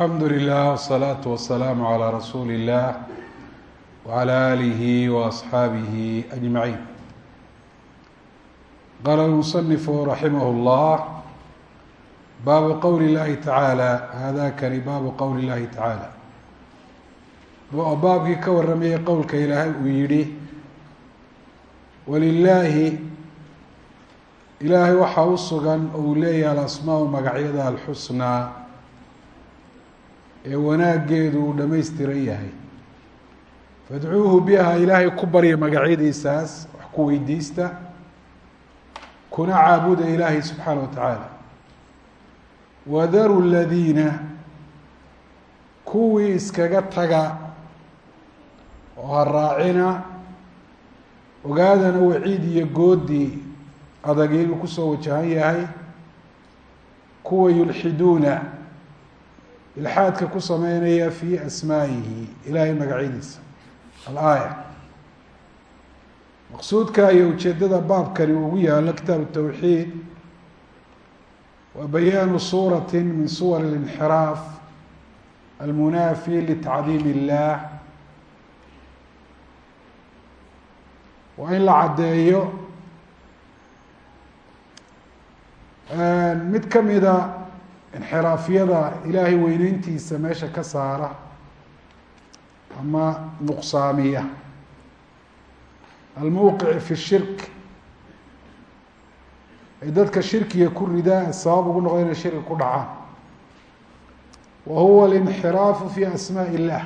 alxamdu lilah wsalaatu wasalaamu calaa rasuuli illah wacala aalihi waasxaabihi ajmaciin. Qaala lmusanifu raximah llah baabu qowli llahi tacaala haadakani baabu qowli llahi tacaala baabkii ka waramayay qowlka ilaahay uu yihi walilaahi ilaahay waxaa u sugan oo uu leeyahay alasmaa magacyada alxusnaa ee wanaaggeedu uu dhamaystiran yahay. Fadcuuhu biha ilaahay ku barya magacyadiisaas wax ku weydiista kuna caabuda ilaahay subxaana wa tacaala. Wadaru ladiina kuwii iskaga taga oo ha raacina ogaadana waciid iyo goodi adag inuu ku soo wajahan yahay kuwa yulxiduuna ilxaadka ku sameynaya fi asmaa'ihi ilaahay magacyadiisa. Alaaya. Maqsuudka iyo ujeedada baabkani ugu yaalo kitaabu tawxiid. Waa bayaanu suurati min suwar اlinxiraaf almunaafi litacdiim illah waa in la caddeeyo mid kamida inxiraafyada ilaahay weyneyntiisa meesha ka saara ama nuqsaamiya. Almowqic fi shirk. Ay dadka shirkiga ku ridaa sabab ugu noqda inay shirki ku dhacaan. Wa huwa alinxiraafu fi asmaaء illah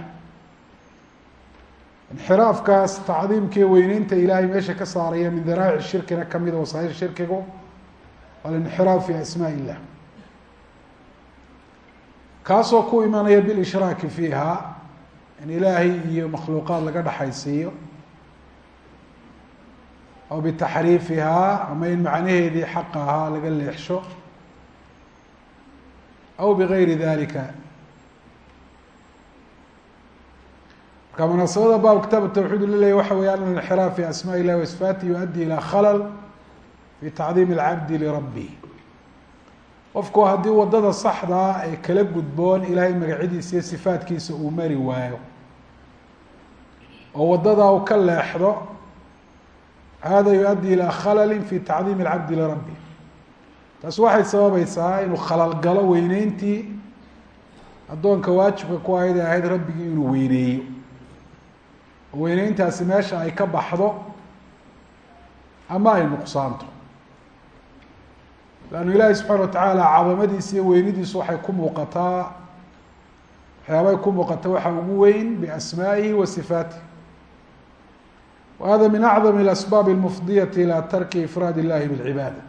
inxiraafkaas tacdiimkii weyneynta ilaahay meesha ka saaraya min daraa'ic shirkina kamida wasaa'ir shirkigu alinxiraaf fi asmaaء illah kaasoo ku imanaya bilishraaki fiiha in ilaahay iyo makhluuqaad laga dhexaysiiyo aw bitaxriifihaa ama in macnaheedii xaq ahaa laga leexsho aw bigayri dalika marka munaasabada baab kitaab tawxiid u leleyahy waxa weya an inxiraaf fi asmaa illahi wa sifaati yuaddi ilaa khalal fi tacdiim اlcabdi lirabbi qofku haddii waddada saxdaa ee kala gudboon ilaahay magacyadiisa iyo sifaatkiisa uu mari waayo. Oo wadadaa uu ka leexdo hada yu-addi ilaa khalali fi tacdiim اlcabdi lirabbi taas waxay sababaysaa inuu khalal galo weyneyntii addoonka waajibka ku ahayd ee ahayd rabbigii inuu weyneeyo. Oo weyneyntaasi meesha ay ka baxdo ama ay nuqsaanto lannu ilaahi subxaana watacaala cadamadiisa iyo weynidiisu waxay ku muuqataa. Waxyaabay ku muuqata waxaa ugu weyn biasmaa'ihi wa sifaatih wa hada min acdam alasbaab almufdiyati ilaa tarki ifraad illahi bilcibaada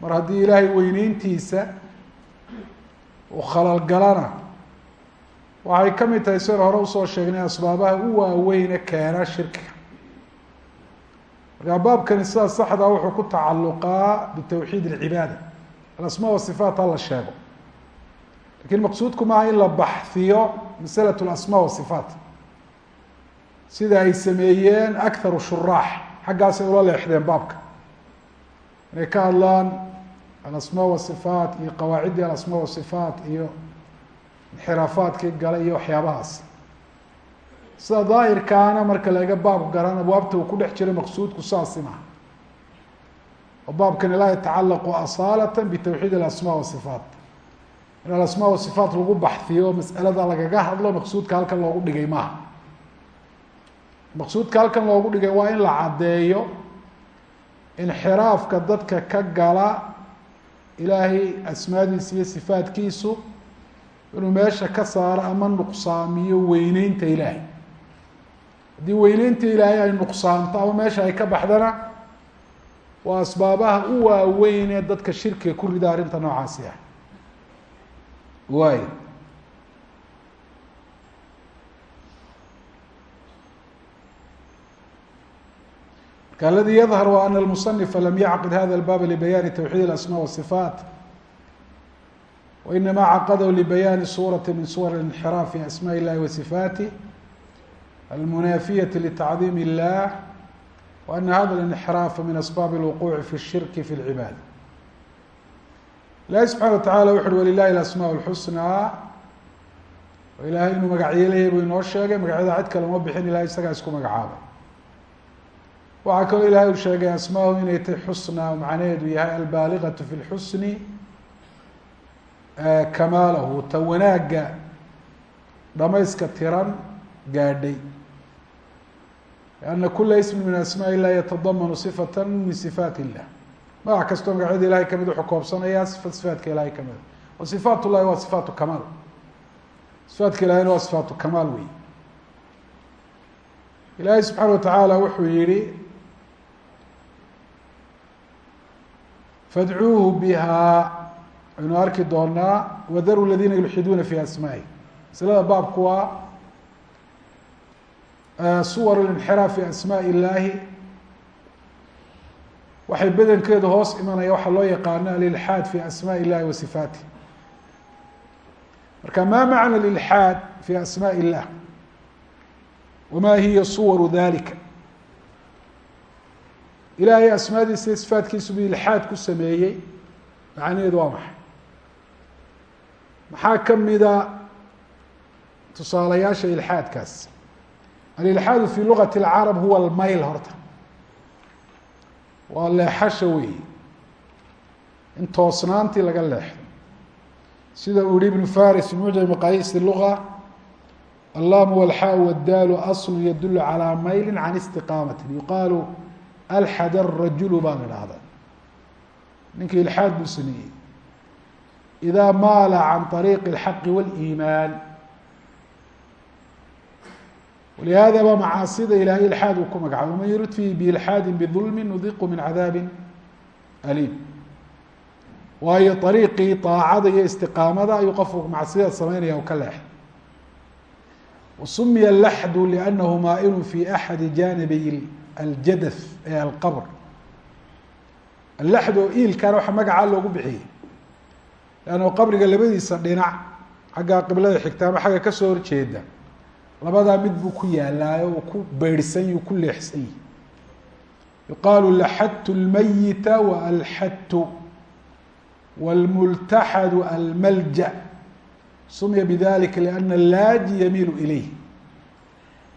mar haddii ilaahay weyneyntiisa uu khalalgalana waxay ka mid tahay sida hore u soo sheegnay asbaabaha u waaweyne keena markaa baabkani sida saxda wuxuu ku tacaluqaa bitawxiid اlcibaada alasmaa wasifaat ha la sheego laakiin maqsuudku maaha in la baxhiyo masalat اlasmaa wasifaat. Sida ay sameeyeen akharu shuraax xaggaasay ula leexdeen baabka. Inay ka hadlaan alasmaa wasifaat iyo qawaaciddii alasmaa wasifaat iyo inxiraafaadkii gala iyo waxyaabahaas sida daahirkaana marka laga baab garan abwaabta uu ku dhex jiray maqsuudku saasi oo baabkani laa yatacalaqu asaalata bitawxiid alasmaa wasifaat in alasmaa wasifaat lagu baxhiyo mas'alada lagaga hadlo maqsuudka halkan loogu dhigay maaha. Maqsuudka halkan loogu dhigay waa in la caddeeyo inxiraafka dadka ka gala ilaahay asmaadiisa iyo sifaatkiisu inuu meesha ka saaro ama nuqsaamiyo weyneynta ilaahay haddii weyneynta ilaahay ay nuqsaanto ama meesha ay ka baxdana waa asbaabaha u waaweyn ee dadka shirkiga ku rida arrinta noocaasi ah. Waay marka aladi yadhar wa ana almusanifa lam yacqid hada albaaba libayaani tawxiid alasmaa wasifaat wainama caqadahu libayaani suurati min suwar اlinxiraaf fi asmaء illahi wa sifaatih almunaafiyati litacdiim illah wa ana hada اlinxiraafa min asbaabi اlwuquuci fi الshirki fi اlcibaada ilahi subxana wa tacala wuxu uhi walilahi alasmaa اlxusnaa oo ilaahay inuu magacyo leeyahy buu inoo sheegay magacyada cid kale uma bixin ilahay isagaa isku magacaabay waxaa kaloo ilahay uu sheegay asmaahu inay tahy xusna oo macnaheedu yahay albaaliqatu fi lxusni kamaalahu ta wanaagga dhamayska tiran gaadhay لأna kula ismi min asmاء الlah yatadamanu صifaة min صifaat الlah magac kastoo magacyada ilahay kamid wuxuu koobsanayaa صifa صifaatka ilahay kamida wa صifaat الlahi waa صifaatu kamaal صifaatka ilahayna waa صifaatu kamaal wey ilaahay subxaana wataعaalى wuxuu yihi fadcuuhu biha aynu arki doonaa wadaru ladina yulxiduuna fi asmaءi maslada baabku waa suwar اlinxiraaf fi asmaaء illahi waxay bedenkeedu hoos imanaya waxaa loo yaqaano alilxaad fi asmaaء illahi wa sifaatih marka ma macna alilxaad fi asmaaء illah wama hiya suwaru dalika ilaahay asmaadiisa iyo sifaatkiisu bu ilxaad ku sameeyey macnaheedu waa maxay maxaa kamida tusaalayaasha ilxaadkaas alilxaadu fi lugati اlcarab huwa almayl horta waa leexasha weyi in toosnaantii laga leexdo sida uu yihi ibnu faris fi mucjam maqayis luga allamu walxaau waddaalu aslu yadulu calaa mayli can istiqaamati yuqaalu alxad arajulu baa la dhahda ninkii ilxaad buu sameeyey ida maala can ariiqi اlxaqi wاliimaan walihada ba macaasida ilahay ilxaad uu ku magacaabay waman yurid fihi biilxaadi bidulmi nudiqu min cadaabi aliim waayo ariiqii aacada iyo istiqaamada ayuu qofku macsiyada sameynaya u ka leexay wasumiya laxdu lianahu maa'ilu fi axadi jaanibiy aljadath ee alqabr alaxd oo iilkana waxa magacaa loogu bixiyey leanna qabriga labadiisa dhinac xagga qiblada xigta ama xagga ka soo horjeeda labadaa mid buu ku yaalaayo uu ku beyrhsan yi ku leexsan yihi yuqaalu laxadtu اlmayita waalxadtu wاlmultaxadu almalja sumiya bidalika liana laaji yamiilu ilayh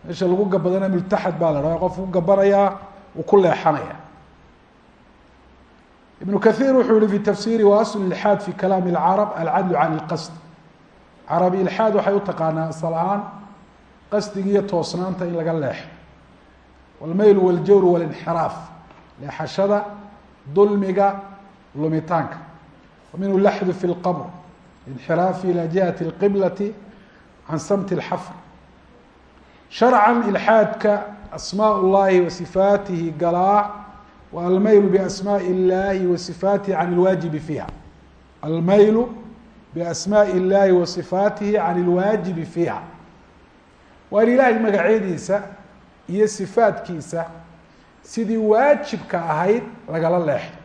meesha lagu gabadana multaxad baa la dhaha qofku ku gabanayaa uu ku leexanaya ibnu kahiir wuxuu yihi fi tafsiri wa aslu ilxaad fi kalaami اlcarab alcadlu can اlqasd carabi ilxaad waxay u taqaanaa asal ahaan qasdiga iyo toosnaanta in laga leexo walmeyl waljawr walinxiraaf. Leexashada dulmiga lumitaanka. Waminhu laxdu fi lqabr. Inxiraafi ilaa jihati lqiblati can samti lxafr sharcan ilxaadka asmaa llahi wa sifaatihi galaa wa almeylu biasmaai اllahi wa sifaatihi can ilwaajibi fiiha. Almeylu biasmaai اllahi wa sifaatihi can ilwaajibi fiiha waa in ilaahay magacyadiisa iyo sifaadkiisa sidii waajibka ahayd lagala leexdo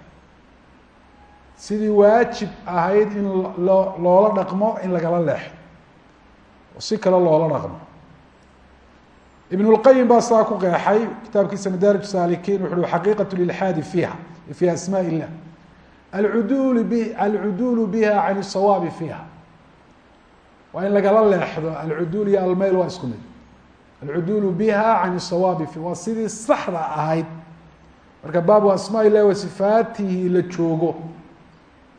sidii waajib ahayd in loo loola dhaqmo in lagala leexdo oo si kale loola dhaqmo ibn اlqayim baa saa ku qeexay kitaabkiisa madaarij saalikiin wuxu uhi xaqiiqaة lilxaadi fiiha fi asmaء الlah alcudul b alcuduulu biha can الsawaabi fiiha waa in lagala leexdo alcuduul iyo almayl waa isku mid alcuduulu biha can الsawaabi fiha waa sidii saxda ahayd marka baabu asmaa illahi wa sifaatihi la joogo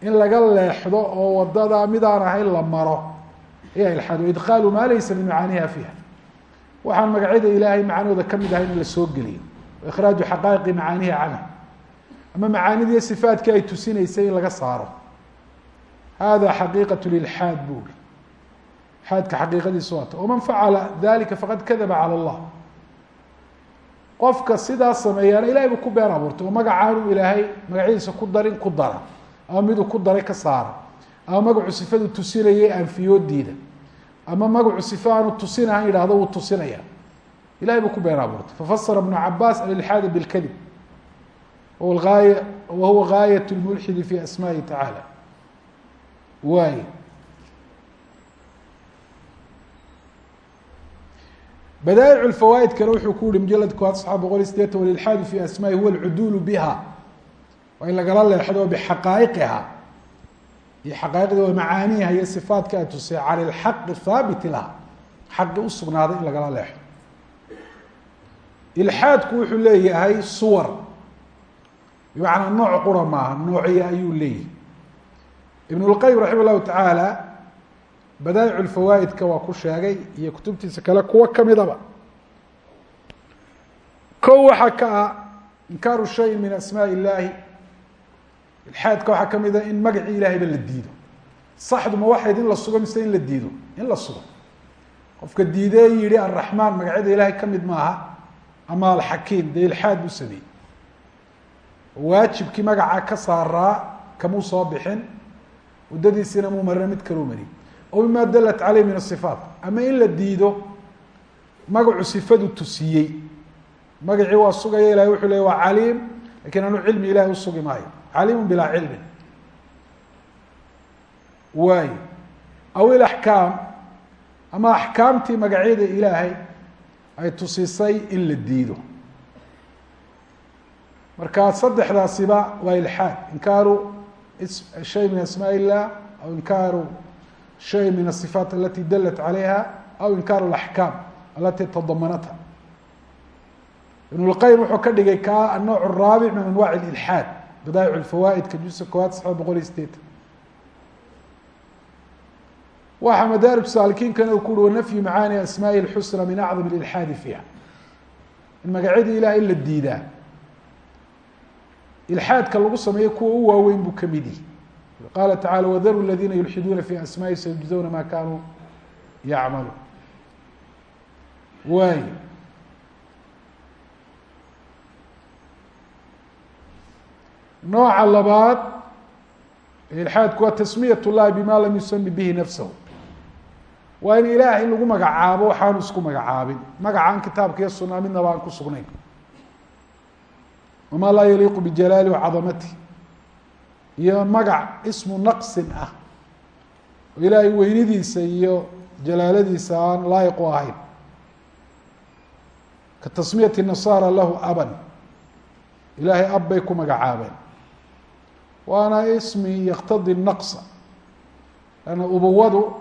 in laga leexdo oo waddada midaan ahayn la maro ayaa ilxaad idqaalu maa laysa min macaaniha fiiha waxaan magacyada ilaahay macaanooda ka mid ahayn in la soo geliyo ikhraaju xaqaa'iqi macaanihi canha ama macaanidiiyo sifaadkii ay tusinaysay in laga saaro hada xaqiiqat lilxaad bu xaadka xaqiiqadiisu waata. Waman facala dalika faqad kadaba calى اllah qofka sidaa sameeyaana ilahay buu ku been abuurtay. Oo magacaanu ilaahay magacyadiisa ku darin ku dara. Ama miduu ku daray ka saara. Ama magacu sifadu tusinayay anfiyoodiida ama magacu sife aanu tusinahan yidhahdo wuu tusinaya ilahay buu ku been abuurtay. Fafasara ibnu cabaas alilxaada bilkadib. Aaya wa huwa gaayat lmulxidi fi asma'ihi tacaala waay badaa'ic lfawaaidkana wuxuu ku yihi mujalad kowaad saxa boqol iyo sideetan walilxaadu fi asmaai huwa alcuduulu biha. Waa in lagala leexdo bixaqaa'iqiha. Iyo xaqaa'iqda waa macaaniha iyo sifaadka ay tusay cala alxaqi haabiti laha. Xaqi usugnaaday in lagala leexo ilxaadku wuxuu leeyahay suwar. Bimacnaa nooc qura maaha noocya ayuu leeyahay. Ibn اlqayim raxima llahu tacaala badaa'ic lfawaa'idka waa ku sheegay iyo kutubtiisa kale kuwo kamidaba ko waxaa ka ah inkaaru shayin min asmaa illahi ilxaadka waxaa ka mid a in magacii ilahayba la diido. Saxduma waxayd in la sugo mise in la diido? In la sugo. Qofka diidee yihi araxmaan magacyada ilahay ka mid maaha ama alxakiim dee ilxaad buu sameeyey. Waajibkii magacaa ka saaraa kamuu soo bixin waddadiisiina muu marina mid kaluu mariyey o mima dalat caleyh min asifaat ama in la diido magacu sifadu tusiyey magacii waa sugaya ilahay wuxuu ley waa caliim laakiin anu cilmi ilahay usugi maayo caliimu bilaa cilmin waayo aw ilaxkaam ama axkaamtii magacyada ilaahay ay tusisay in la diido marka saddexdaasiba waa ilxaad inkaaru shay min asmaa illah aw inkaaru shay min asifaat alati dalat calayha aw inkaaru alaxkaam alati tadamanatha ibn lqayim wuxuu ka dhigay ka annowc araabic min anwac ilxaad badaa'ic lfawaa'idka jusa koowaad saxba boqol iyo sideetan waxaa madaarij saalikiinkana uu ku uri wanafyu macaani asmaaءi اlxusna min acdam ilxaadi fiiha in magacyadii ilaah in la diidaa ilxaadka lagu sameeyo kuwa u waaweyn buu ka mid yihi qaala tacala wadaru ladiina yulxiduuna fi asmaaءi sayujzawna ma kanuu yacmaluun waay nooca labaad ilxaadku waa tasmiyat llahi bima lam yusami bihi nafsahu waa in ilaahay lagu magacaabo waxaanu isku magacaabin magacaan kitaabka iyo sunaa midnaba aan ku sugnayn wamaa laa yaliiqu bijalaali wacadamatih iyo magac ismu naqsin ah. Oo ilaahay weynidiisa iyo jalaaladiisa aan laayiq u ahayn. Ka tasmiyati nasaara lahu aban. Ilaahay ab bay ku magacaabeen. Waana ismi yaktadi naqsa. Lanna ubawadu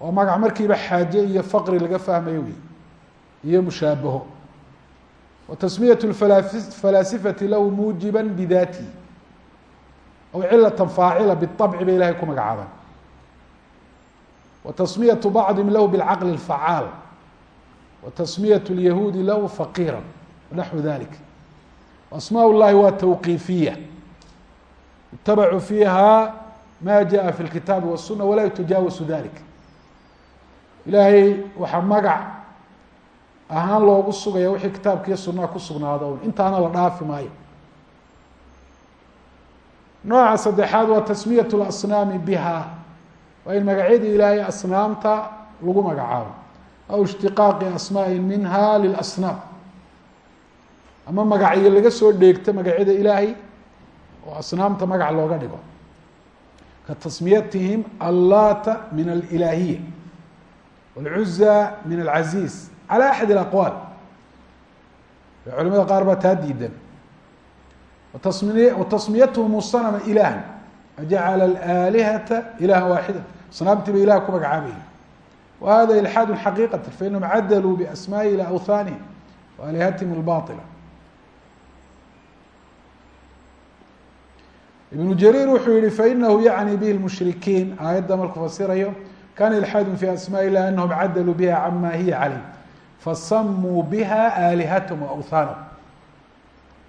waa magac markiiba xaaje iyo faqri laga fahmayo wey iyo mushaabaho. Wa tasmiyat falaasifati lahu muujiba bidatihi aw cilata faacila biطabci bay ilahay ku magacaabaan wa tasmiyatu bacdihim lahu bilcaqli اfacaal wa tasmiyat اlyahuudi lahu faqiira wanaxwu dalik asmaa llahi waa tawqiifiya itabacuu fiiha ma jaءa fi اlkitaabi wالsuna walaa yutajaawasu dalik ilaahay waxaa magac ahaan loogu sugaya wixii kitaabkiiyo sunaa ku sugnaado un intaana la dhaafi maayo nooca saddexaad waa tasmiyat اlasnaami biha waa in magacyadii ilaahay asnaamta lagu magacaabo aw ishtiqaaqi asmaai minha lilasnaam ama magacyo laga soo dheegto magacyada ilaahay oo asnaamta magac looga dhigo ka tasmiyatihim allata min alilaahiya wاlcuza min alcaziiz calى axad اlaqwaal culimada qaar baa taa diidan tasmiyathm snma ilahan ajacala alihata ilaha waaxida snaamtiiba ilah ku magacaabaya wahada ilxaad xaqiiqata fainahum cadaluu biasmaai ila awhanihim waalihatihim اlbaila ibnu jariir wuxuu yihi fainahu yacni bihi lmushrikiin aayadda markuu fasirayo kana ilxaadun fi asmaء ilah anahum cadaluu biha cama hiya caleyh fasamuu biha aalihathm waawhanahum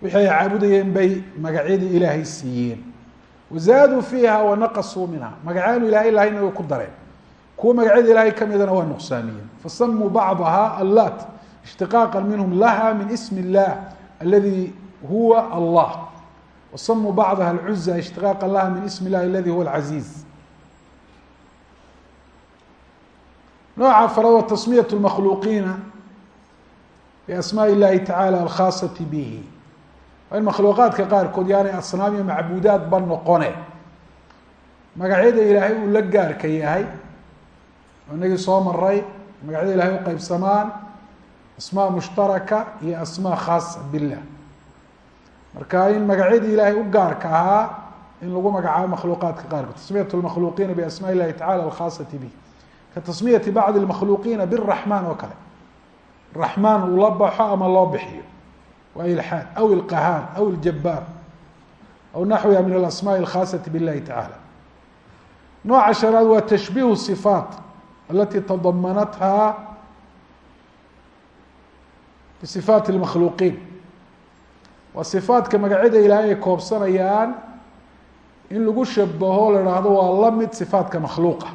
wixii ay caabudayeen bay magacyadii ilaahay siiyeen. Wazaaduu fiiha wanaqasuu minha magacyaanu ilahay lahayna way ku dareen. Kuwa magacyada ilaahay kamidana waa nuqsaamiyeen fasamuu bacdaha allat ishtiqaaqa minhum laha min ismi اllah aladi huwa allah. Wasamuu bacdaha alcuza ishtiqaaqa laha min ismi اllahi aladi huwa alcaziiz nooca afraad wa tasmiyat lmakhluuqiina biasmaai illahi tacala alkhaasati bihi. waa in makhluuqaadka qaarkood yaanay asnaam iyo macbuudaadba noqone. Magacyada ilaahay uu la gaarka yahay inagii soo maray magacyada ilahay u qeybsamaan asmaa mushtaraka iyo asmaa khaasa billah. Marka in magacyadii ilaahay u gaarka ahaa in lagu magacaabo makhluuqaadka qaarkood. Tasmiyat lmakhluuqiina biasmaa illahi tacala alkhaasati bih ka tasmiyati bacdi lmakhluuqiina biraxmaan oo kale. Raxmaan uu la baxo ama loo bixiyo? waa ilaad aw ilqahaan aw iljabaar aw naxwiha min alasmaai alkhaasati billahi tacaala nooca shanaad waa tashbiihu sifaat alati tadamanatha bisifaati lmakhluuqiin waa sifaatka magacyada ilaahay ay koobsanayaan in lagu shabaho la haahdo waa la mid sifaatka makhluuqa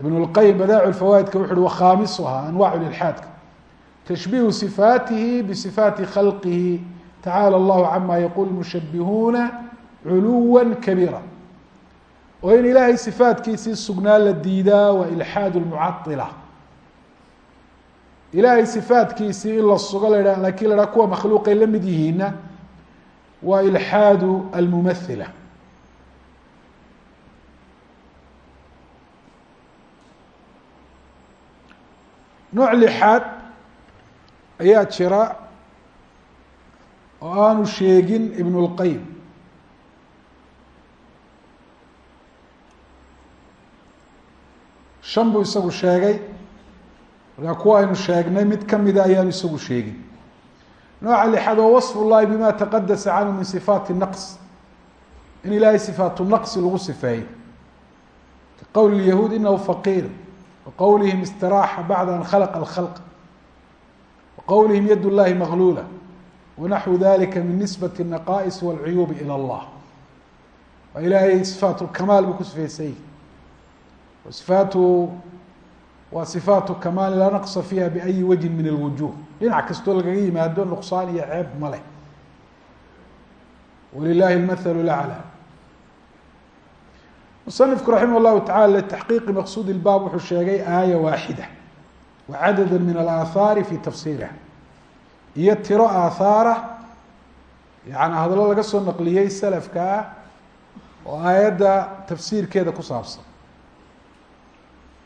ibn lqayim badaacu fawaidka wuxu uhi wa khaamisuha anwaacu ilaadka tashbiihu صifaatihi bصifaati khalqihi tacaalى اllahu cama yaqul mushabihuuna culuwa kabiira oo in ilaahay sifaatkiisii sugnaa la diidaa waa ilxaad lmucaila ilaahay sifaatkiisii in la sugo la ha lakin la haha kuwa makhluuqay la mid yihiina waa ilxaadu almumathila nooc lixaad ayaa jira oo aanu sheegin ibn اlqayim shan buu isagu sheegay markaa kuwa aynu sheegnay mid kamida ayaanu isagu sheegin nooca lixaad waa waصf اllahi bima taqadasa canhu min صifaati naqs in ilahay sifaatu naqsi lagu sifeeyo kaqowl اyahuud inahu faqiir waqowlihim istiraaxa bacda an khalaqa اlkhalq waqowlihim yad llahi maglula wanaxwu dalika min nisbati الnaqais wاlcuyuubi ilى اllah waa ilaahay sifaat lkamaal buu ku sifeysay sifaatu waa sifaatu kamaali laa naqsa fiiha biayi wajhin min alwujuh dhinac kastoo lagaga yimaado nuqsaan iyo ceeb ma leh walilahi اlmathalu laclى musanifku raximah llahu tacala litaxqiiqi maqsuud ilbaab wuxuu sheegay aaya waaxida wacadada min alaahaari fi tafsiirih iyo tiro aathaara yani hadallo laga soo naqliyey salafka ah oo aayadda tafsiirkeeda ku saabsan.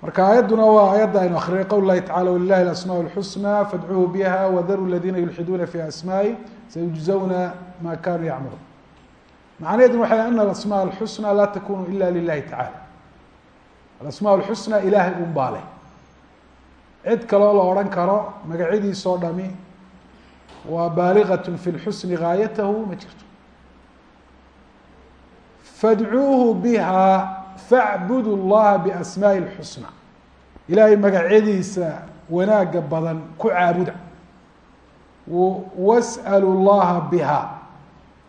Marka aayadduna waa aayadda aynu akrinay qowl lahi tacala walilahi alasmaa lxusnaa fadcuuhu biha wadaru ladiina yulxiduuna fi asmaa'i sayujzawna ma kanuu yacmaluun. Macnaheeduna waxay ana alasmaa alxusnaa laa takunu ila lilahi tacala alasmaa alxusnaa ilahay unbaa leh cid kaloo la odhan karo magacyadiisoo dhami waa baaligaة fi lxusni gaayatahu ma jirto fadcuuhu biha facbudu llaha biasmaaءi اlxusna ilaahay magacyadiisa wanaaga badan ku caabuda was'alu llaha biha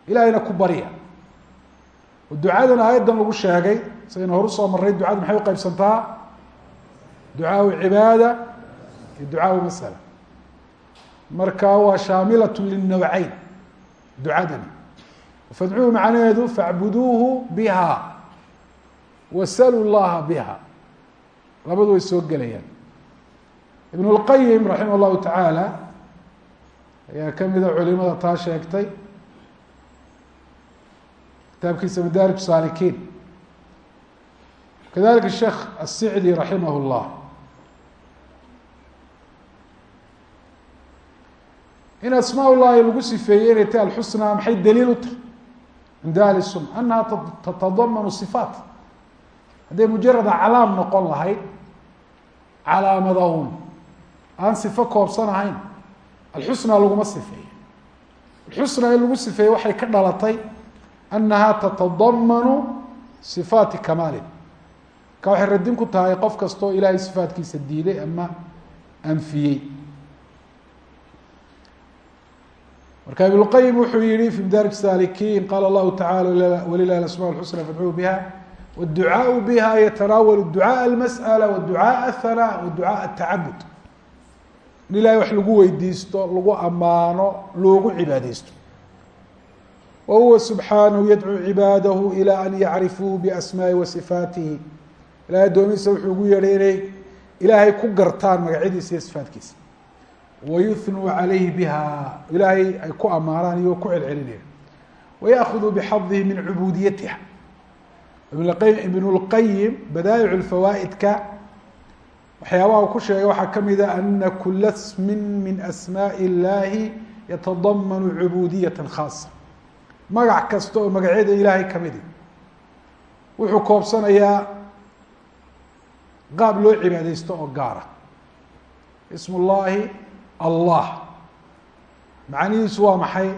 ilahayna ku barya ducadan aayaddan lagu sheegay sidaynu horu soo marray ducada maxay u qaybsantaa ducaau cibaada iyo ducaau masala marka waa shaamilaة linowcayn ducadani fadcuuhu macnaheedu facbuduuhu biha wasalu llaha biha labadu way soo gelayaan ibn اlqayim raximah llahu tacaala ayaa kamida culimada taa sheegtay kitaabkiisa madaarij saalikiin kadalika sheekh الsicdi raximah اllah in asmaa ullahi lagu sifeeyey inay tahay alxusna maxay daliil u tahay cinda ahli sunna anaha tatadamanu sifaat hadday mujarada calaam noqon lahayd calaamadahun aan sifo koobsan ahayn alxusna laguma sifeeyo alxusna in lagu sifeeyey waxay ka dhalatay anaha tatadamanu sifaati kamaalin marka waxay radin ku tahay qof kastoo ilaahay sifaatkiisa diiday ama anfiyey marka ibn اlqayim wuxuu yihi fi madaarij saalikiin qaala allahu tacala walilahi asma xusna fadcuu biha wاducaaء biha yatanaawalu ducaaء اlmasأla waducaaء الhanaa waducaaء الtacabud in ilahay wax lagu weydiisto lagu amaano loogu cibaadeysto wa huwa subxaanahu yadcuu cibaadahu ilى an yacrifuu biasmaaءi wa sifaatihi ilahay addoomihiisa wuxuu ugu yeedhay inay ilaahay ku gartaan magacyadiisa iyo sifaatkiisa wayunuu calayhi biha ilaahay ay ku amaanaan iyo ku celcelinayaan wayaأkhuduu bixadihi min cubuudiyatiha ibn اlqayim badaa'ic اlfawaa'idka waxyaabaha ku sheegay waxaa kamida ana kula smi min asmaaءi اllahi yatadamanu cubuudiyata khaasa magac kasta oo magacyada ilaahay kamidi wuxuu koobsanayaa qaab loo cibaadeysto oo gaara ism ullaahi allah macnihiisu waa maxay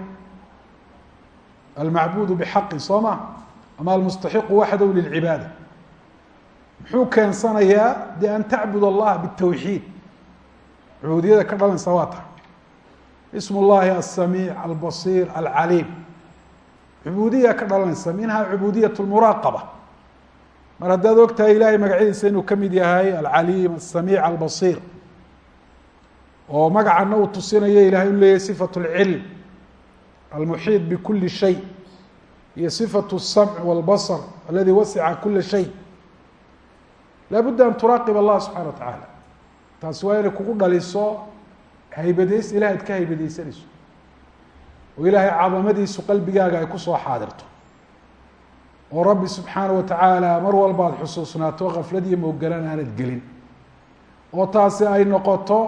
almacbudu bxaqi soo ma ama almustaxiqu waxdow lilcibaada muxuu keensanayaa de an tacbud allaha bالtawxiid cubuudiyada ka dhalanaysa waa tahay ism اllahi alsamiic albasiir alcaliim cubuudiya ka dhalanaysa minha cubuudiyaة اlmuraaqaba mar haddaad og tahay ilahay magacyadiisa inuu ka mid yahay alcaliim alsamiic albasiir oo magacana uu tusinayo ilahay u leeyahy صifaة اlcilm almuxiiط bkuli shay iyo صifaة الsamc wاlbasr aladi wasica kula shay laabudda an turaaqib allah subxana wa tacaala taasi waa inay kugu dhaliso haybadeys ilahay ad ka haybadeysanayso oo ilaahay cadamadiisu qalbigaaga ay kusoo xaadirto oo rabbi subxaana wa tacaala mar walba ad xusuusnaato kaflad iyo moogalaan aanad gelin oo taasi ay noqoto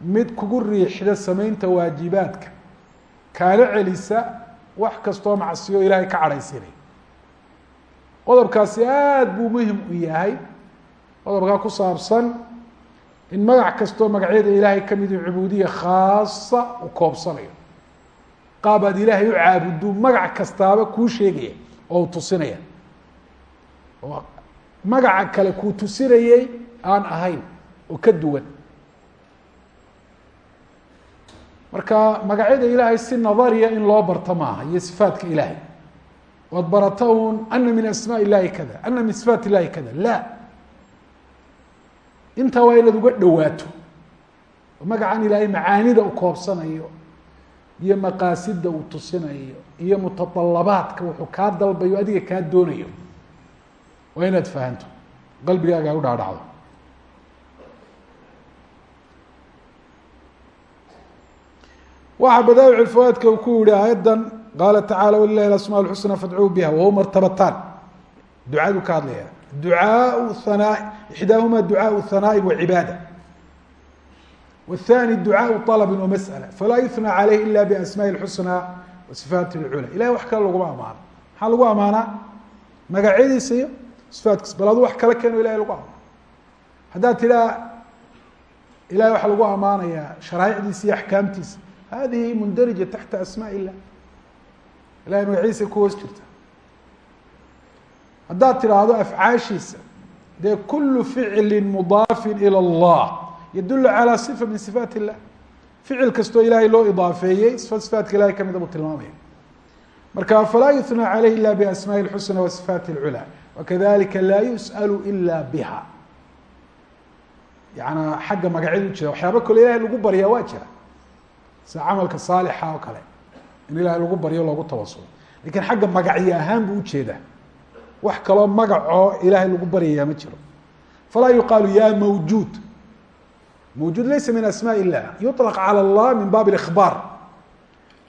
mid kugu riixda samaynta waajibaadka kaala celisa wax kastoo macsiyo ilaahay ka cadhaysinay qodobkaasi aada buu muhiim u yahay. Qodobkaa ku saabsan in magac kastoo magacyada ilaahay ka mid cubuudiya khaasa u koobsanayo. Qaab aad ilaahay u caabudu magac kastaaba kuu sheegaya oo u tusinaya. Magaca kale kuu tusinayey aan ahayn oo ka duwan marka magacyada ilaahay si nadariya in loo barto maaha iyo sifaadka ilaahay. Oad barata un ana min asmaa illahi kada ana min sifaat illahi kada la. Intaa waa inaad uga dhowaato. Oo magacan ilaahay macaanida u koobsanayo iyo maqaasida uu tusinayo iyo mutaalabaadka wuxuu kaa dalbayo adiga kaa doonayo waa inaad fahanto. Qalbigaaga u dhaadhacdo waxaa badaawic fawaadka uu ku yihi aayaddan qaala tacala walilahi asmaa lxusna fadcuu biha wahuwa martabataan ducadu ka hadlaya ducaau hanaa ixdaahuma ducaau hanaaءi wacibaada wاthani ducaau طalbi wamasأla falaa yuhnى calayh ila basmaءi اlxusnى wa sifaati اlcula ilahay wax kale laguma amaano maxaa lagu amaanaa magacyadiisa iyo sifaatkiisa bal adu wax kala keeno ilahay lagu amaano haddaad tidhaa ilahay waxaa lagu amaanayaa sharaa'icdiisa iyo axkaamtiisa hadihi mundarija taxta asmaء illah ilahay magaciisa ku hoos jirta haddaad tidhaahdo afcaashiisa dee kulu ficli mudaafin ilى اllah yadul calى صifa min sifaat الlah ficil kastoo ilaahay loo idaafeeyey sifa sifaatka ilahay kamida buu tilmaamaya marka falaa yuثnى عalayh ila basmaءi الxusnى wa sifaati اlculى wakadalika laa yusأl ila biha yana xagga magacyada u jira waxyaaba kale ilahay lagu baryaa waa jira sida camalka saalixa oo kale in ilahay lagu baryo loogu tawasulo lakin xagga magacyo ahaan buu ujeedaa wax kaloo magacoo ilaahay lagu baryayaa ma jiro falaa yuqaalu ya mawjuud mawjuud laysa min asmاء الlah yuطلq calى اllah min bab اإkbaar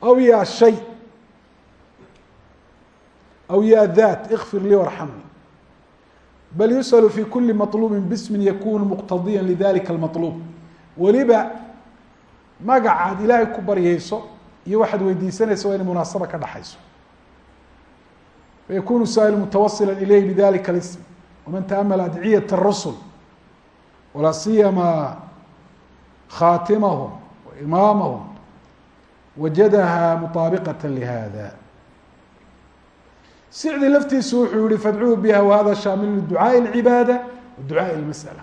aw ya shay aw ya dat اkfir lii وarxamni bal yusأl fi kuli maطlubi bsmi yakunu muqtadiya lidalika اlmaطlub weliba magacaad ilaahay ku baryeyso iyo waxaad weydiisanaysa waa inay munaasaba ka dhaxayso fayakunu saail mutawasila ilayh bidalika اsm waman taamala adciyaة الrusul walaa siyama khaatimahum waimaamahum wajadaha muطaabiqaة lihada sicdi laftiisu wuxuu yihi fadcuu biha wahada shaamilu ducaaءi اlcibaada wa ducaaءi اlmasأla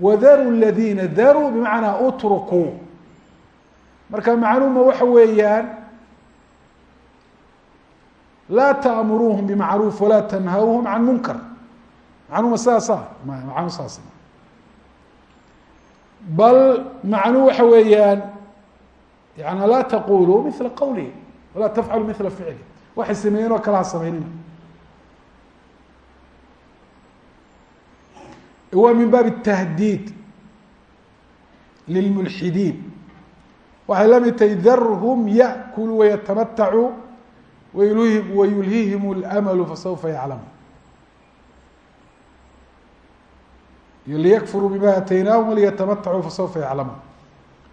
wadaru ladina daruu bimacnaa utrukuu marka macluuma waxa weeyaan laa taamuruuhum bimacruuf walaa tanhawhum can munkar. Macluuma saasa macnu saas bal macnuu waxa weeyaan yani laa taquluu mila qawlihi walaa tafcalu mila ficli. Waxay sameeyeen oo kale ha samaynina. Waa min baab الtahdiid lilmulxidiin waxay la mid tahay darhum yakulu wayatamatacuu wayulhihim lmalu fasawfa yaclamun liyakfuruu bima ataynaahum waliyatamatacuu fasawfa yaclamuun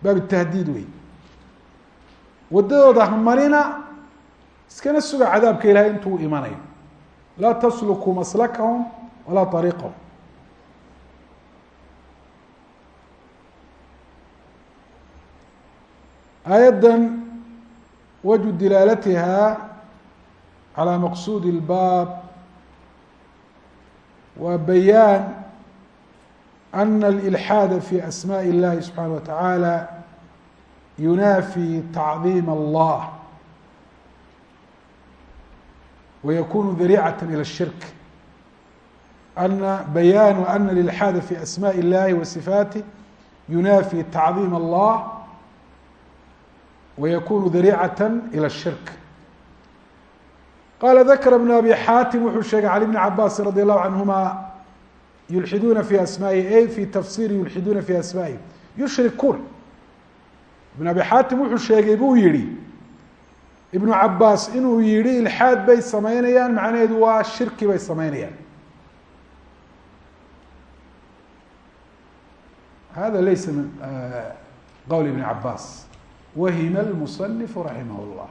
baab tahdiid wey. Wadadooda hamanina iskana suga cadaabka ilahay intuu imanayo. Laa taslukuu maslakahum walaa ariiqahum aayaddan wajhu dilaalatiha calى maqsuud اlbaab waa bayaan ana alilxaada fi asmaء اllahi subxaanaه wa taعaalى yunaafi tacdiim allah وykun dariicaة ilى الshirk ana bayaanu ana lilxaada fi asmaء اllahi wa صifaatih yunaafi tacdiim allah وykun dariicaة ilى الshirk qala dakra بn abi xaatim wuxuu sheegay cali bn cabaasi radي الlahu canهuma yulxiduuna fi asmaئihi ay fi tafsiri yulxiduuna fi asmaئihi yushrikuun ibn abi xaatim wuxuu sheegay buu yihi ibnu cabaas inuu yihi ilxaad bay sameynayaan macnaheedu waa shirki bay sameynayaan hada laysa min qowl ibn cabaas wahima اlmuصنif raximah اllah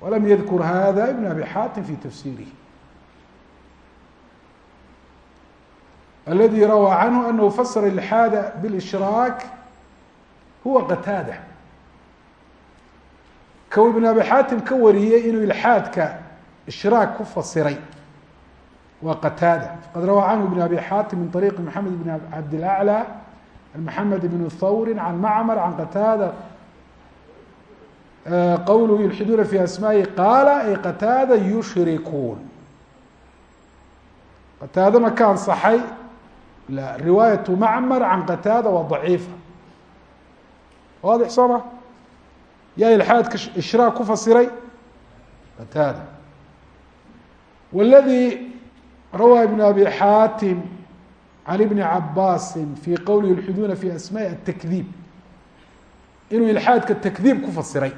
walam yadkur hada ibn abi xaatim fi tafsirih aladi rawى canhu anahu fasra ilxaada bاlishraak huwa qataada kw ibn abi xaatim ka wariyey inuu ilxaadka ishraak ku fasiray waa qataada faqad rawaa canhu ibn abi xaatim min طariiqi maxamed bn cabdilaclى an maxamed bn thawri can macmar can qataada qawluhu yulxiduuna fi asmaa'i qaala ay qataada yushrikuun qataada ma ka ansaxay la riwaayatu macmar can qataada waa daciifa waadix soo ma yaa ilxaadka ishraak ku fasiray qataada waladii rawaa ibn abi xaatim can ibni cabaasi fi qowlihi yulxiduuna fi asmaa'i atakdiib inuu ilxaadka takdiib ku fasiray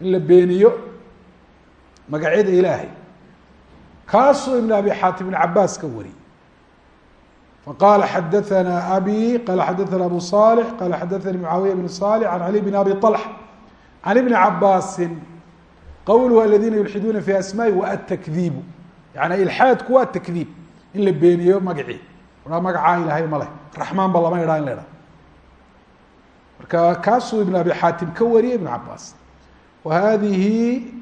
in la beeniyo magacyada ilaahay kaasuu ibn abi xaatim ibn cabaas ka wariyey faqala xadaثna abi qala xadaثna abu صالح qala xadaثani mucaawiya bn صالح an عali bn abi طلحة can ibni cabaasi qowluhu aladina yulxiduuna fi asmaءi wa atakdiibu yani ilxaadku waa takdiib in la beeniyo magacii a magacaa ilaahay ma leh raxmaan ba lama idhaa in la idhaha marka kaasuu ibn abi xaatim ka wariyay ibn cabaas wa hadihi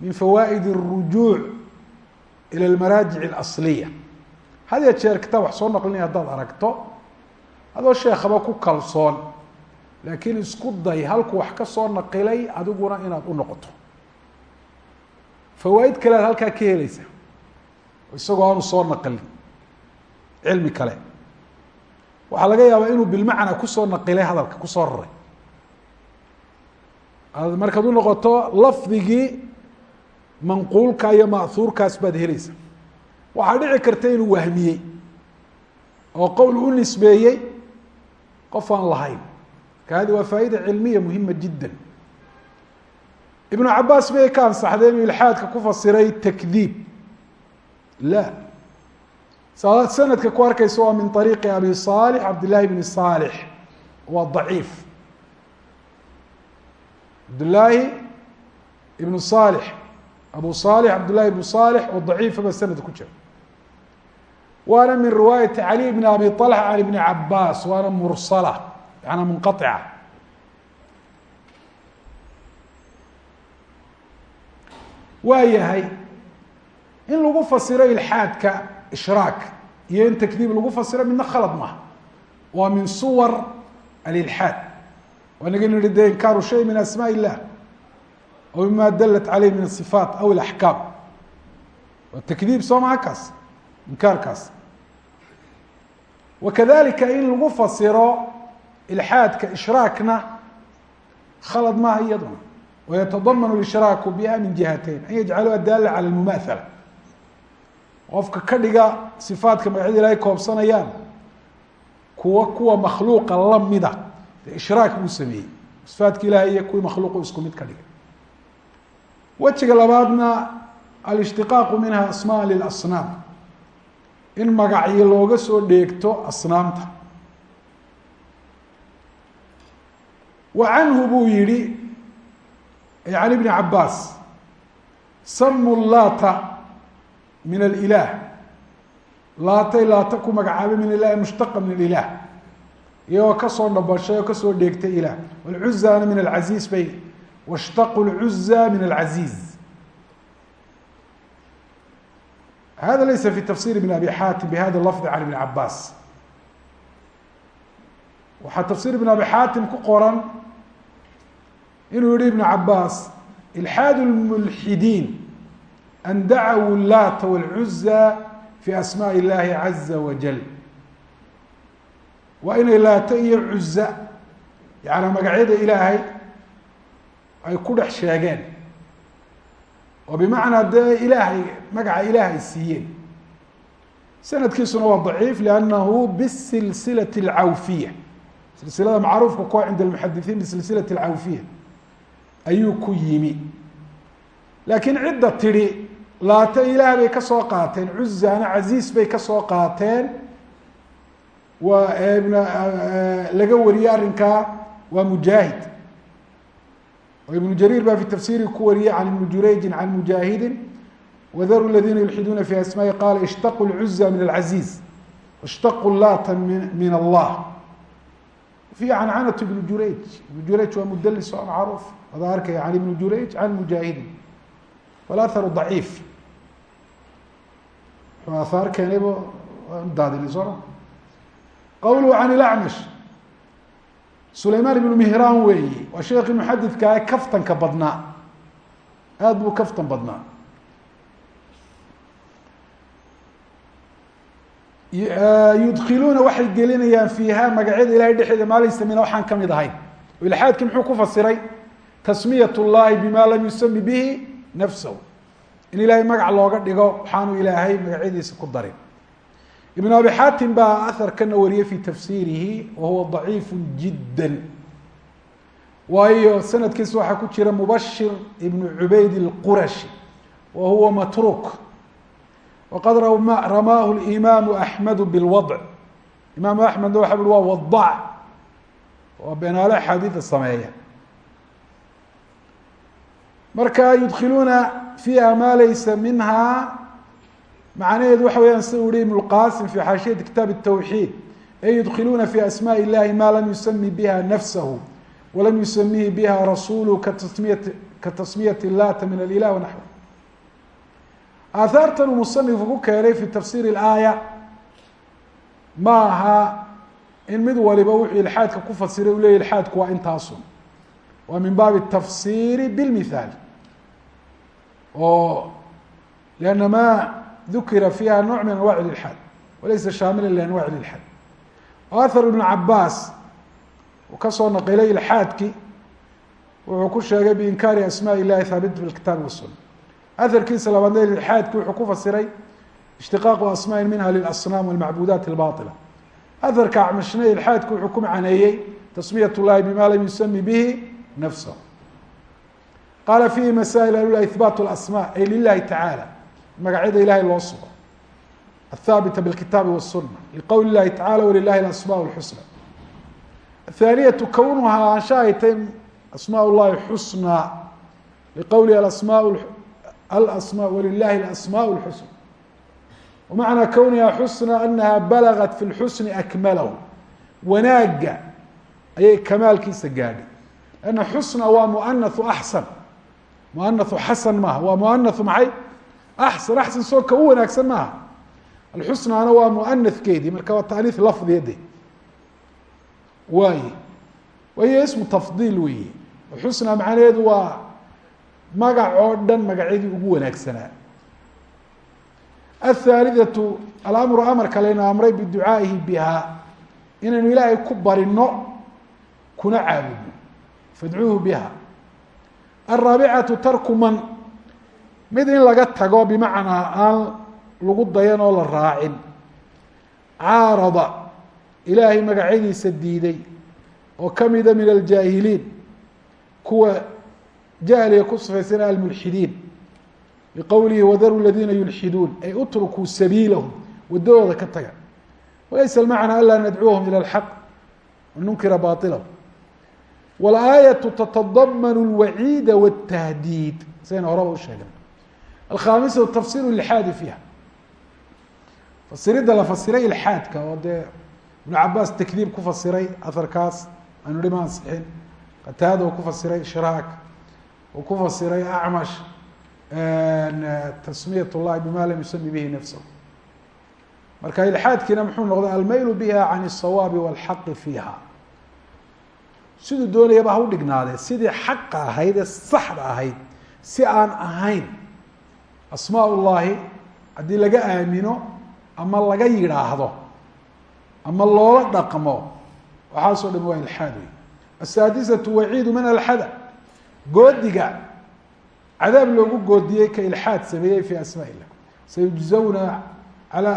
min fawaa'id الrujuuع ilى اlmaraajic اlasliya had ya jeer kitaab wax soo naqlinaya haddaad aragto adoo sheekaba ku kalsoon laakiin isku day halku wax ka soo naqilay adiguna inaad u noqoto fawaaid kale ad halkaa ka helaysa isagoo aanu soo naqilin cilmi kale waxaa laga yaabaa inuu bilmacna kusoo naqilay hadalka kusoo raray ad markaad u noqoto lafdigii manquulka iyo ma'huurkaas baad helaysa. Waxaa dhici karta inuu wahmiyey oo qowl u nisbeeyey qof aan lahayn. Marka waa faa'ida cilmiya muhima jiddan. Ibnu cabaas miyay ka ansaxdeen inu ilxaadka ku fasiray takdiib. La. Sanadka ku arkaysa waa min ariiqi abi saalix cabd llahi bni saalix. Waa daciif cabd llaahi ibnu صالح abu صالح cabd llahi ibnu صالح oo ضaciifa ba sanadka ku jira waana min riwaayati عalي bn abi طلحة عan ibni cabaas waana mursala yana munqaطica waa yahay in lagu fasiro ilxaadka ishraak iyo in takdiib lagu fasiro midna khalad maaha waa min suwar alilxaad waa naga nihi de inkaaru shay min asmaa illah aw mima dalat caleyh min asifaat aw ilaxkaam waa takdiib soo maha kaas inkaarkaas wakadalika in lagu fasiro ilxaadka ishraakna khalad maaha iyaduna. Wayatadamanu lishraaku biha min jihateyn an yajcaluha daala cala lmumahala qofka ka dhiga sifaadka magacyada ilahay koobsanayaan kuwa kuwa makhluuqa lamida ishraak buu sameeyey sifaadka ilahay iyo kuwii makhluuqu isku mid ka dhigay wejiga labaadna alishtiqaaqu minha asmaa lilasnaam in magacyo looga soo dheegto asnaamta wa canhu buu yihi can ibni cabaas samu laata min alilah laatay laata ku magacaabay min ilahi mushtaqa min alilah iyagoo ka soo dhabashay oo ka soo dheegtay ilaah. Wlcuzana min alcasiiz bay washtaqu lcuza min alcasiiz hada laysa fi tafsir ibn abi xatim bihada lafdi can ibn cabaas waxaa tafsir ibn abi xatim ku qoran inuu yihi ibn cabaas ilxaad lmulxidiin an dacw llata wاlcuza fi asmaء illahi caza wajal waa inay laata iyo cuza yaani magacyada ilaahay ay ku dhex sheegeen. Oo bimacnaa dee ilaahay magaca ilaahay siiyeen. Sanadkiisuna waa daciif liannahu bisilsilati اlcawfiya silsilada macruufka kuwa cinda almuxadisiin bisilsilati alcawfiya ayuu ku yimi. Laakiin cidda tidhi laata ilaah bay ka soo qaateen cuzana casiis bay ka soo qaateen waa ibn laga wariyey arrinkaa waa mujaahid. Oo ibnu jariir baa fi tafsiri ku wariyey can ibni jurayjin can mujaahidin wadaru ladina yulxiduuna fi asmaai qaala ishtaqu lcuza min alcaziiz ishtaqu lata min allah. Fi cancanat ibn jurayj ibn jurayj waa mudlis oo macruuf ada arkaya can ibni jurayj can mujaahidin walaharu daciif. Ahaar keenayba daadini soo qawluhu can ilacmash sulaymaan ibnu mihraan weeye waa sheekii muxadidkaa kaftanka badnaa. Aada buu kaftan badnaa. Yudkiluuna waxay gelinayaan fiiha magacyada ilahay dhexeeda maa laysa mina waxaan ka mid ahayn ilxaadki muxuu ku fasiray tasmiyat llahi bima lam yusami bihi nafsahu. In ilaahay magac looga dhigo waxaanu ilaahay magacyadiisa ku darin ibn abi xaatim baa aharkana wariyey fi tafsiirihi wa huwa daciifu jidda waayo sanadkiisa waxaa ku jira mubashir ibnu cubayd اlqurashi wa huwa matruuk waqad ramaahu bilwadc. Imaamu axmedna waxa ui waa wadac waa beenaale axaadiida sameeya. Marka yudkiluuna fiiha ma laysa minha macnaheedu waxa weyaan sida u yihi ibn اlqasim fi xaashiyati kitaab الtawxiid ay yudkiluuna fi asmaء اllahi ma lam yusami biha nafsahu walam yusamihi biha rasuluhu katasmiyat katasmiyati lata min alilah wanaxw aahaartan uu musanifku ku keenay fi tafsir اlaaya ma aha in mid waliba wuxuu ilxaadka ku fasiray u leya ilxaadku waa intaasun waa min baabi الtafsiri bاlmithaal oo لأnna ma dukira fiiha nooع min anwaع اilxaad walaysa shaamila lianwaع اilxaad ahar ibn cabaas uu kasoo naqilay ilxaadki wuxuu ku sheegay biinkaari asmaء illahi haabit fi kitaabi wasuna aharkiisa labaadna ilxaadki wuxuu ku fasiray ishtiqaaqu asmaءi minha lilasnaam walmacbudaat اlbaطila aharka acmashna ilxaadki wuxuu ku macaneeyey tasmiyat اllahi bima lam yusami bihi nafsah qaala fiihi masaa'il alula ihbaat اlasma ay lilahi tacaalى magacyada ilahay loo sugo athaabita bاlkitaabi wالsuna liqowli اllahi tacala walilahi alasmaء اlxusna athaaniyatu kownuhaa ansha ay tay asmaء اllahi xusnaa liqowlihi alasma alasma walilahi alasmaء اlxusna wamacnaa kowniha xusna anaha balagat fi lxusni akmalahu wanaaga ayay kamaalkiisa gaadhay lanna xusna waa muanahu axsan muanahu xasan maaha waa muanahu maxay Ah, axsan axsan soo ka u wanaagsan maaha. Alxusnaana waa muanakeedii marka waa taanii lafdiyade waaye wahiyo ismu tafdiil weeye. Xusna macnaheedu waa magac oo dhan magacyadii ugu wanaagsanaa. Athalidatu alamru amarka layna amray biducaa'ihi biha inaynu ilaahay ku barino kuna caabudno fadcuuhu biha araabicatu tarku man mid in laga tago bimacnaa aan lagu dayan oo la raacin. Caarada ilaahay magacyadiisa diiday oo kamida min aljaahiliin kuwa jahliga ku sifaysan almulxidiin liqowlihi wadaru ladiina yulxiduun ay utrukuu sabiilahum wadadooda ka taga. Walaysa almacnaa anlaa nadcuuhum ilى alxaq nunkira bailahum walaayatu tatadamanu alwaciida waاtahdiid sidayna horaba u sheegnay alkhaamisatu tafsir ilxaadi fiiha fasiridda la fasiray ilxaadka oo dee ibnu cabaas takdiib ku fasiray aharkaas aanu hi ma ansixin qataada uu ku fasiray shiraak uu ku fasiray acmash tasmiyat llahi bima lam yusami bihi nafsahu marka ilxaadkiina muxuu noqday almaylu biha can الsawaabi wاlxaqi fiiha siduu doonayaba ha u dhignaadee sidii xaqa ahayd ee saxda ahayd si aan ahayn asmaa ullahi haddii laga aamino ama laga yidhaahdo ama loola dhaqmo waxaasoo dham waa ilxaad wey asaadisatu waciidu man alxada. Goodiga cadaab loogu goodiyey ka ilxaad sameeyey fi asmaa illah sayujzawna ala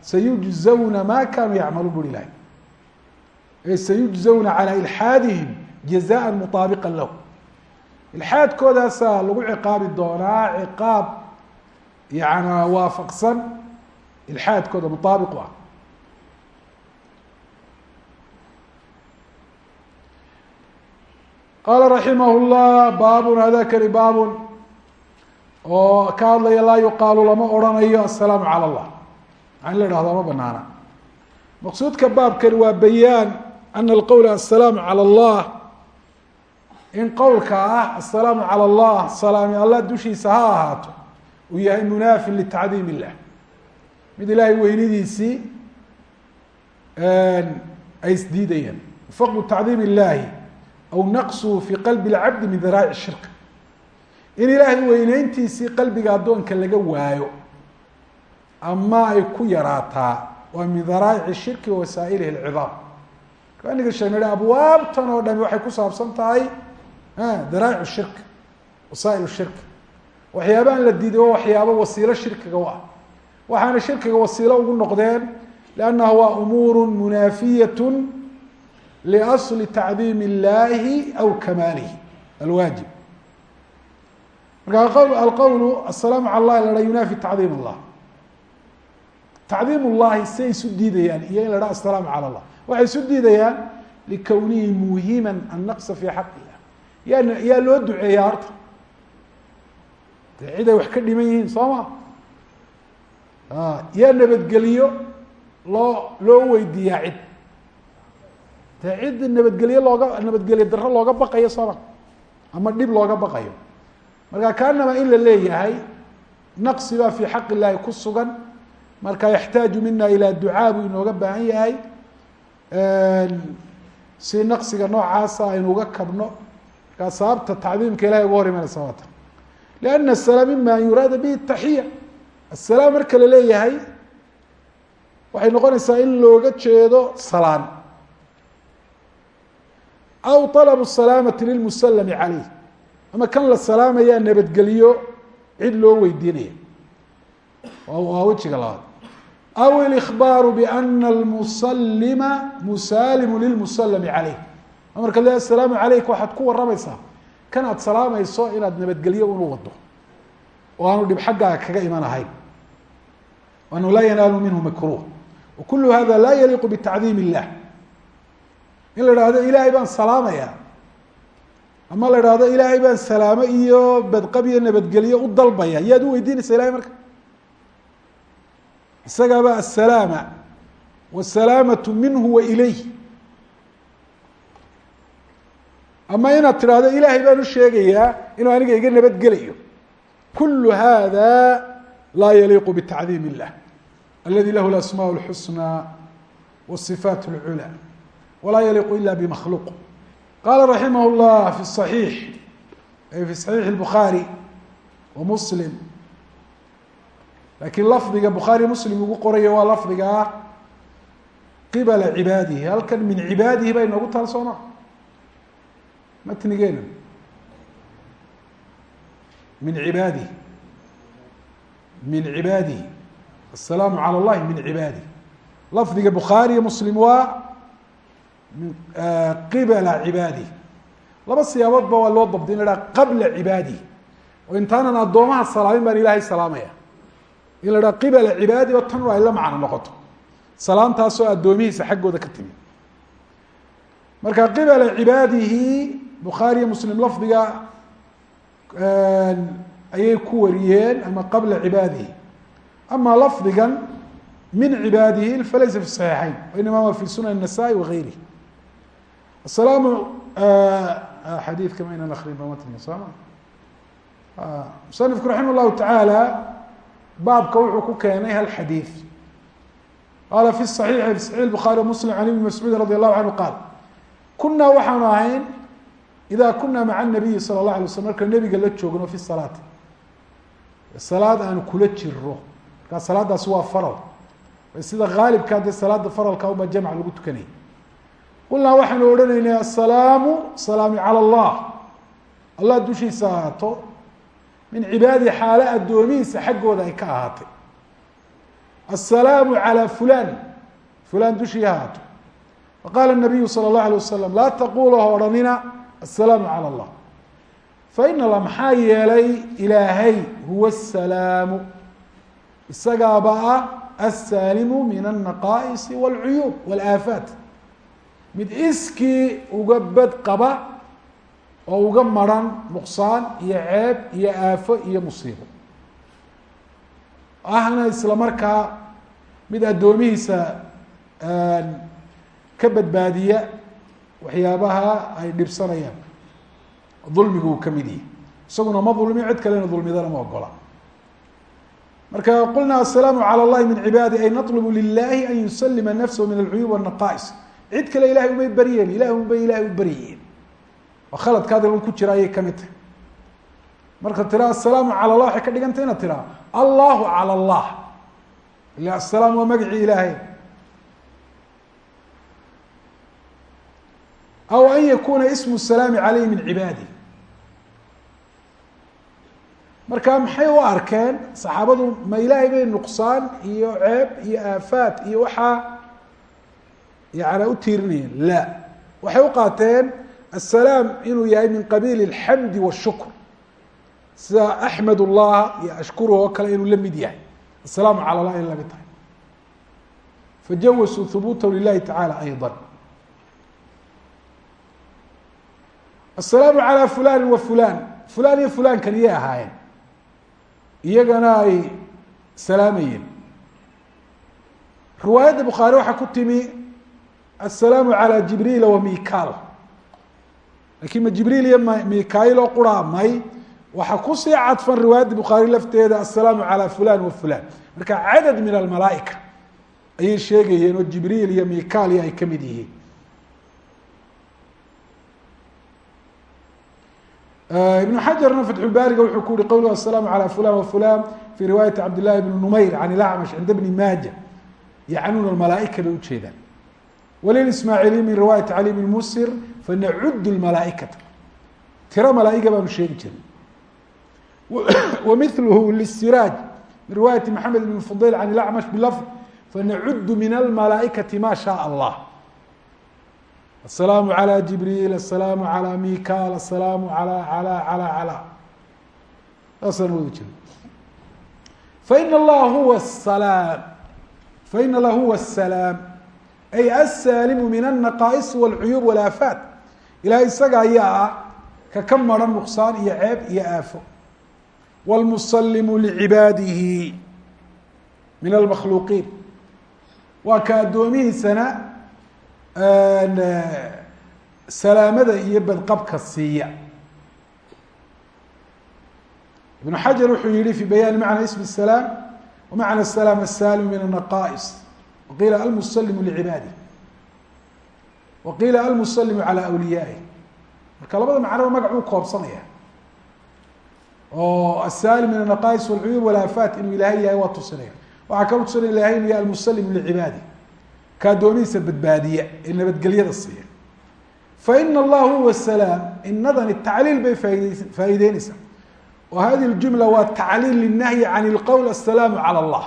sayujzawna ma kanuu yacmaluun buri ilahay sayujzawna calى ilxaadihim jazaa muطaabiqa lahu ilxaadkoodaasaa lagu ciqaabi doonaa ciqaab yana waafaqsan ilxaadkooda mutaabiqu ah. Qaala raximah llah baabun hadakani baabun oo ka hadlaya laa yuqaalu lama orhanayo asalaamu cala allah. Maa la ihahdo ma banaana. Maqsuudka baabkani waa bayaan ana alqowla asalaamu cala allah in qowlka ah asalaamu calى اllah salaami allah dushiisa ha ahaato uu yahay munaafin litacdiim illah mid ilaahay weynidiisii ay isdiidayaan faqdu tacdiim illahi aw naqsuhu fi qalbi اlcabdi min daraa'ic shirk in ilaahay weyneyntiisii qalbiga addoonka laga waayo ama ay ku yaraataa waa min daraa'ic shirki wa wasaa'ilihi اlcidaam aniga sheegnay abwaabtan oo dhami waxay ku saabsan tahay daraa'ic shirk wasaa'il shirk. Waxyaabahan la diiday waa waxyaabo wasiilo shirkiga u ah waxaana shirkiga wasiilo ugu noqdeen liannaha waa umuuru munaafiyat liasli tacdiim illahi aw kamaalihi. Alwaajib. Marka alqowlu asalaamu cala lah la ha yunaafi tacdiim allah tacdiim ullahi siay isu diidayaan iyo in la haha asalaamu cala allah waxay isu diidayaan likownihi muhiman annaqsa fi xaq illah yaa yaa loo duceeyaa horta. Dee cid ay wax ka dhiman yihiin soo ma? Yaa nabadgeliyo loo loo weydiiyaa cid. Dee cid nabadgelyo looga nabadgelyo daro looga baqayo sooma ama dhib looga baqayo. Marka kaanama in la leeyahay naqsi baa fi xaq illahi ku sugan. Marka yaxtaaju mina ilaa ducaa buu inooga baahan yahay. Si naqsiga noocaasa aynu uga kabno markaa sababta tacdiimka ilahay uga hor imanaysa waata lianna asalaam ima an yuraada bihi taxiya asalaam marka la leeyahay waxay noqonaysaa in looga jeedo salaan aw طalabu salaamati lilmusalami caleyh ama kan la salaamayaa nabadgeliyo cid loo weydiinaya waa wejiga labaad aw اlإkbaaru bأna اlmusalima musaalimu lilmusalami caleyh marka le asalaamu calayk waxaad ku waramaysaa kan aad salaamayso inaad nabadgelyo unu wado oo aanu dhib xaggaaga kaga iman ahayn. Anu laa yanaalu minhu makruh. Wakulu hada laa yaliiqu bitacdiim illah. In la ihahdo ilaahay baan salaamaya. Ama la ihahdo ilaahay baan salaamo iyo badqab iyo nabadgelyo u dalbaya. Yaad u weydiinaysa ilahay marka. Isagaaba asalaama wsalaamatu minhu wa ilayh ama inaad tidhaahdo ilaahay baan u sheegayaa inuu aniga iga nabadgelayo kulu hada laa yaliiqu bitacdiim illah aladi lahu asmaء اlxusnى wصifaat اlculى walaa yaliiqu ila bmakhluuq qala raximah اllah fi صaxiix fi صaxiix الbukhaarي wa muslim lakiin lafdiga bukhaari muslim ugu qorayo waa lafdiga qibala cibaadihi halkan min cibaadihi bay noogu taal sooma matnigeena min cibaadihi min cibaadihi aلsalaamu calى اllahi min cibaadihi lafdiga bukhaariyo muslim waa min qibala cibaadihi laba siyaaboodba waa loo dabdi in la haha qabla cibaadihi oo intaanan addoomaha salaamin baan ilahay salaamaya in la haha qibala cibaadi oo tan ay la macno noqoto salaamtaasoo addoomihiisa xaggooda ka timi marka qibala cibaadihi bukhaariyo muslim lafdiga ayay ku wariyeen ama qabla cibaadihi ama lafdigan min cibaadihi falaysa fi صaxiixayn wainama wa fi sunan النasaءi wagayrihi asalaamu xadiidka ma ynan akrin bamatn sooma musanifku raximah الlahu taعaalى baabka wuxuu ku keenay hal xadiid qaala fi صaxiixi fi saxiix الbukhaari wmuslim can ibni mascuudi radi allahu canhu qaal kunaa waxaanu ahayn ida kuna maca الnabiyi salى الlah alay slm marka nebiga la joogno fi salaati salaad aan kula jiro markaa salaadaasi waa faral sida haalibkaa dee salaada faralka uma jamc lagu tukanayay qulnaa waxaanu odhanaynay asalaamu salaami calى اllah allah dushiisa ahaato min cibaadi xaale addoomihiisa xaggooda ay ka ahaatay aلsalaamu calى fulan fulan dushii ha ahaato faqaala الnabiyu salى الlahu alيه wasalam laa taqulu ha odhanina aلsalaamu calى اllah fain alla maxaa yeelay ilaahay huwa الsalaamu isagaaba ah aلsaalimu min الnaqaa'isi wاlcuyuub wاlaafaat mid iskii uga bad qaba oo uga maran nuqsaan iyo ceeb iyo aafo iyo musiibo ahna isla markaa mid addoomihiisa ka badbaadiya waxyaabaha ay dhibsanayaan dulmigu uu ka mid yahay isaguna ma dulmi cid kalena dulmidana ma ogola marka qulna aلsalaamu calى اllahi min cibaadi ay naطlubu lilahi an yusalima nafsahu min alcuyuub wالnaqais cid kale ilahay umay baryeen ilahi unbay ilahay u baryayeen oo khaladkaada un ku jira ayay kamid tahay marka tiraa asalaamu calى اllah waxay ka dhigantay inaad tiraa allahu calى اllah ila asalaam waa magacii ilaahay aw an yakuna ismu الsalaami caleyh min cibaadi marka maxay u arkeen saxaabadu ma ilaahay bay nuqsaan iyo ceeb iyo aafaat iyo waxaa yani u tiirinayeen la waxay u qaateen asalaam inuu yahay min qabiil اlxamdi wالshukr sida axmed اllaha iyo ashkuruh oo kale inuu la mid yahay asalaamu calى اllah in lamid tahay fajawasuu hubuutahu lilahi tacala ayضا asalaamu calaa fulani wa fulan fulan iyo fulankan iyay ahaayeen. Iyagana ay salaamayeen. Riwaayadda bukhaari waxaa ku timi asalaamu calaa jibriila wa mikaal laakiin ma jibriil iyo m mikail oo quraamay waxaa ku sii cadfan riwaayadda bukhaari lafteeda asalaamu calaa fulan wa fulan marka cadad min almalaaika ayay sheegayeen oo jibriil iyo mikaal iyo ay ka mid yihiin. iبن xaجرna فتحubaariga wuxuu ku yihi qwlh السلام عlى فulan وفulan في riwaayaةi cabd للahi بن نmayr عan الأعmش cinda بن maaja yacnuuna المalaaئka bay ujeedaan wlلإسmاعيلي min riwaayaةi عlي بن msir fanacud المalaaئkaةa tiro malaaئga baanu sheegi jiray وmثlh للsirاج min riwaayaةi mحamed بن فضيل عan الأعmش بlفظ fanacud min الmalaaئkaةi ma shاء الlah السلام على جibrيل السلام على ميكال السلام على على على على saasaan wadi jira فإن الlaha huwa السلاam فإن الlah huwa السلاam أي الساaliم min النaqائص والcuyuub والآفاat ilahay isaga ayaa ah kaka maran نqصaan iyo ceeb iyo aafo والمسلم لعibaadihi min المkخلوqيin waa ka addoomihiisana salaamada iyo badqabka siiya iبن xaجaر wuxuu yihi في bayaani mعنى اسم السلاam ومعنى السلاam الsاlم min النaqائص وqiila almسلم لعibaadه وqiila almسلم عalى أwliyaaئه marka labada macnoba magac uu koobsanaya oo الsاlم min النaqائص والcuyuب والآفاat inuu ilaahay yahay waa tusinaya waxaa kaloo tusinaya ilahay inu yahay almسلم لعibaadه ka addoomihiisa badbaadiya ee nabadgelyada siiya faina allah huwa salaam inadani tacliil bay faaideys faa'iideyneysaa oo hadihi ljumla waa tacliil linahyi can ilqowl asalaamu calى اllah